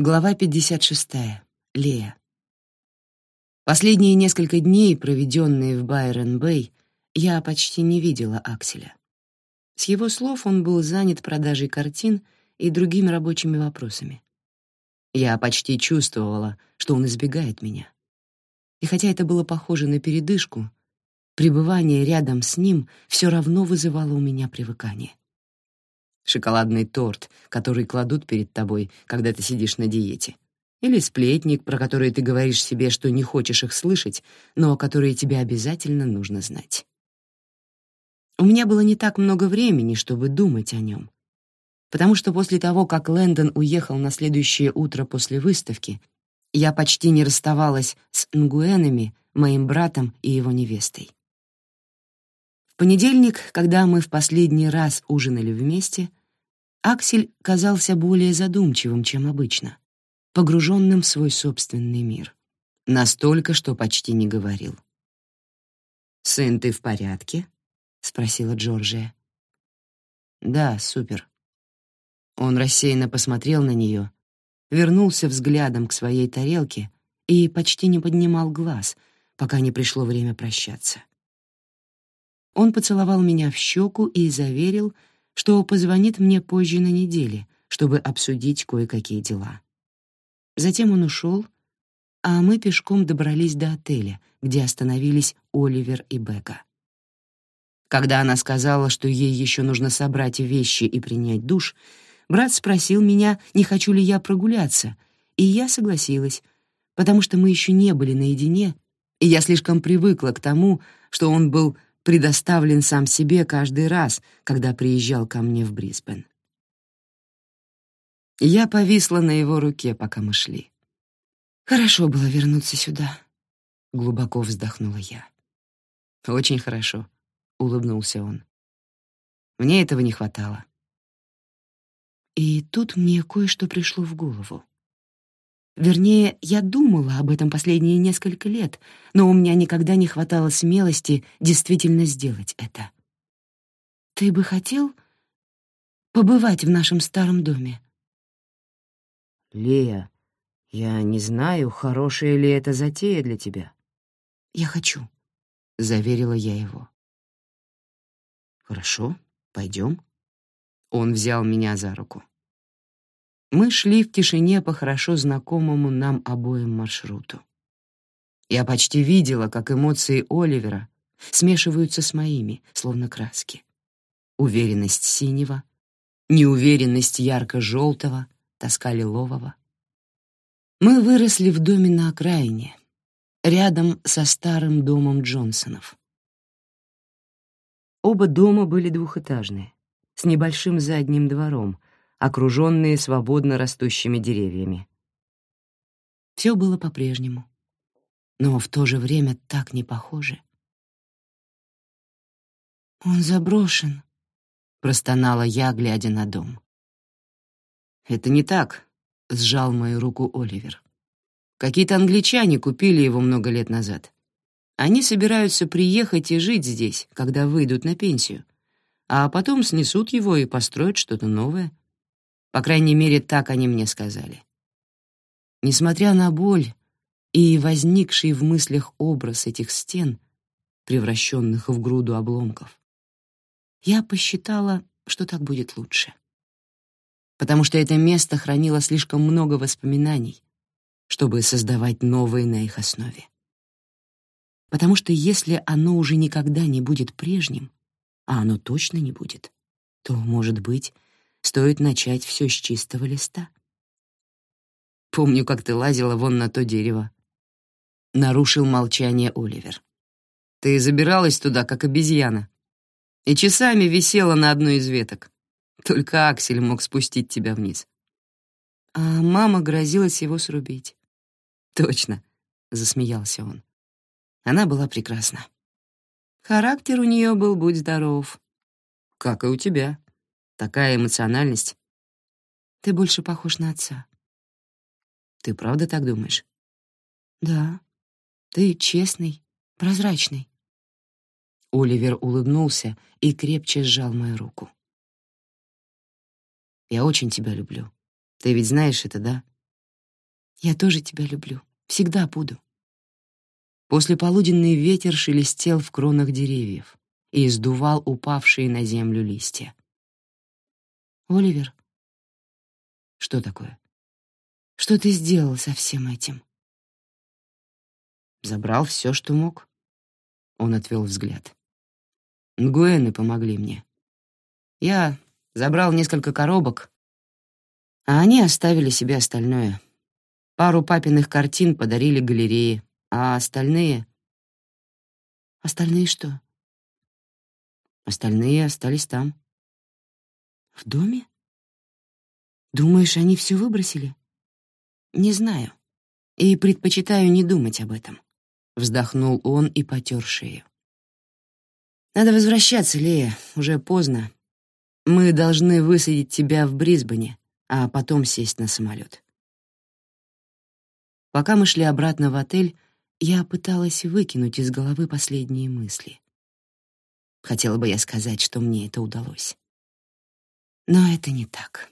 Глава 56. Лея. Последние несколько дней, проведенные в Байрон-Бэй, я почти не видела Акселя. С его слов он был занят продажей картин и другими рабочими вопросами. Я почти чувствовала, что он избегает меня. И хотя это было похоже на передышку, пребывание рядом с ним все равно вызывало у меня привыкание шоколадный торт, который кладут перед тобой, когда ты сидишь на диете, или сплетник, про который ты говоришь себе, что не хочешь их слышать, но которые тебе обязательно нужно знать. У меня было не так много времени, чтобы думать о нем, потому что после того, как Лэндон уехал на следующее утро после выставки, я почти не расставалась с Нгуэнами, моим братом и его невестой. В понедельник, когда мы в последний раз ужинали вместе, Аксель казался более задумчивым, чем обычно, погруженным в свой собственный мир. Настолько, что почти не говорил. «Сын, ты в порядке?» — спросила Джорджия. «Да, супер». Он рассеянно посмотрел на нее, вернулся взглядом к своей тарелке и почти не поднимал глаз, пока не пришло время прощаться. Он поцеловал меня в щеку и заверил, что позвонит мне позже на неделе, чтобы обсудить кое-какие дела. Затем он ушел, а мы пешком добрались до отеля, где остановились Оливер и Бека. Когда она сказала, что ей еще нужно собрать вещи и принять душ, брат спросил меня, не хочу ли я прогуляться, и я согласилась, потому что мы еще не были наедине, и я слишком привыкла к тому, что он был предоставлен сам себе каждый раз, когда приезжал ко мне в Брисбен. Я повисла на его руке, пока мы шли. «Хорошо было вернуться сюда», — глубоко вздохнула я. «Очень хорошо», — улыбнулся он. «Мне этого не хватало». И тут мне кое-что пришло в голову. Вернее, я думала об этом последние несколько лет, но у меня никогда не хватало смелости действительно сделать это. Ты бы хотел побывать в нашем старом доме? Лея, я не знаю, хорошая ли это затея для тебя. Я хочу, — заверила я его. Хорошо, пойдем. Он взял меня за руку. Мы шли в тишине по хорошо знакомому нам обоим маршруту. Я почти видела, как эмоции Оливера смешиваются с моими, словно краски. Уверенность синего, неуверенность ярко-желтого, тоска лилового. Мы выросли в доме на окраине, рядом со старым домом Джонсонов. Оба дома были двухэтажные, с небольшим задним двором, окруженные свободно растущими деревьями. Все было по-прежнему, но в то же время так не похоже. «Он заброшен», — простонала я, глядя на дом. «Это не так», — сжал мою руку Оливер. «Какие-то англичане купили его много лет назад. Они собираются приехать и жить здесь, когда выйдут на пенсию, а потом снесут его и построят что-то новое. По крайней мере, так они мне сказали. Несмотря на боль и возникший в мыслях образ этих стен, превращенных в груду обломков, я посчитала, что так будет лучше. Потому что это место хранило слишком много воспоминаний, чтобы создавать новые на их основе. Потому что если оно уже никогда не будет прежним, а оно точно не будет, то, может быть, Стоит начать все с чистого листа. Помню, как ты лазила вон на то дерево. Нарушил молчание Оливер. Ты забиралась туда, как обезьяна, и часами висела на одной из веток. Только Аксель мог спустить тебя вниз. А мама грозилась его срубить. Точно, засмеялся он. Она была прекрасна. Характер у нее был будь здоров. Как и у тебя. Такая эмоциональность. Ты больше похож на отца. Ты правда так думаешь? Да. Ты честный, прозрачный. Оливер улыбнулся и крепче сжал мою руку. Я очень тебя люблю. Ты ведь знаешь это, да? Я тоже тебя люблю. Всегда буду. После полуденный ветер шелестел в кронах деревьев и издувал упавшие на землю листья. «Оливер?» «Что такое?» «Что ты сделал со всем этим?» «Забрал все, что мог». Он отвел взгляд. «Нгуэны помогли мне. Я забрал несколько коробок, а они оставили себе остальное. Пару папиных картин подарили галерее, а остальные... Остальные что? Остальные остались там. В доме? Думаешь, они все выбросили? Не знаю. И предпочитаю не думать об этом. Вздохнул он и потер шею. Надо возвращаться, Лея, уже поздно. Мы должны высадить тебя в Брисбене, а потом сесть на самолет. Пока мы шли обратно в отель, я пыталась выкинуть из головы последние мысли. Хотела бы я сказать, что мне это удалось. Но это не так.